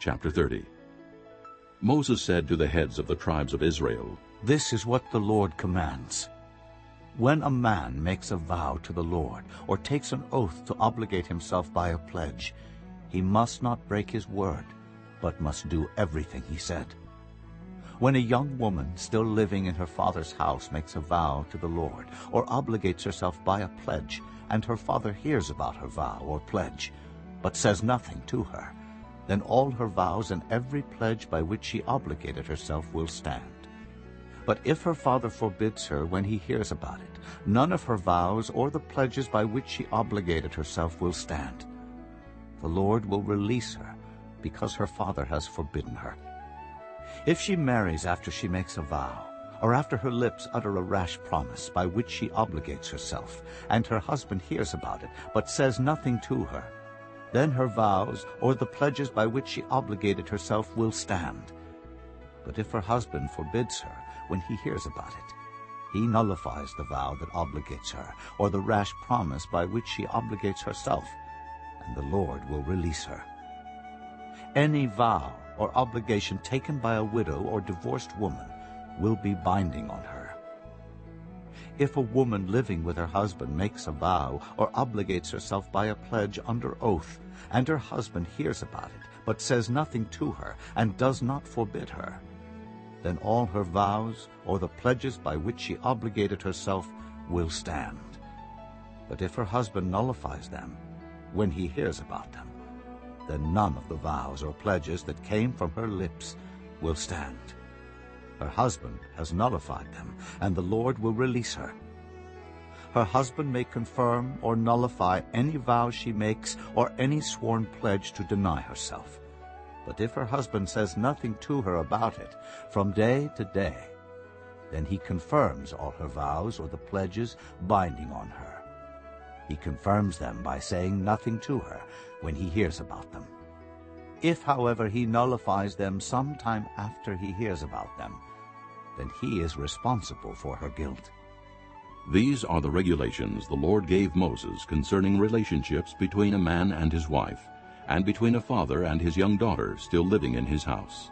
Chapter 30 Moses said to the heads of the tribes of Israel, This is what the Lord commands. When a man makes a vow to the Lord or takes an oath to obligate himself by a pledge, he must not break his word, but must do everything he said. When a young woman still living in her father's house makes a vow to the Lord or obligates herself by a pledge, and her father hears about her vow or pledge, but says nothing to her, then all her vows and every pledge by which she obligated herself will stand. But if her father forbids her when he hears about it, none of her vows or the pledges by which she obligated herself will stand. The Lord will release her because her father has forbidden her. If she marries after she makes a vow, or after her lips utter a rash promise by which she obligates herself, and her husband hears about it, but says nothing to her, then her vows or the pledges by which she obligated herself will stand. But if her husband forbids her when he hears about it, he nullifies the vow that obligates her, or the rash promise by which she obligates herself, and the Lord will release her. Any vow or obligation taken by a widow or divorced woman will be binding on her. If a woman living with her husband makes a vow or obligates herself by a pledge under oath, and her husband hears about it, but says nothing to her and does not forbid her, then all her vows or the pledges by which she obligated herself will stand. But if her husband nullifies them when he hears about them, then none of the vows or pledges that came from her lips will stand. Her husband has nullified them, and the Lord will release her. Her husband may confirm or nullify any vow she makes or any sworn pledge to deny herself. But if her husband says nothing to her about it from day to day, then he confirms all her vows or the pledges binding on her. He confirms them by saying nothing to her when he hears about them. If, however, he nullifies them some time after he hears about them, then he is responsible for her guilt. These are the regulations the Lord gave Moses concerning relationships between a man and his wife, and between a father and his young daughter still living in his house.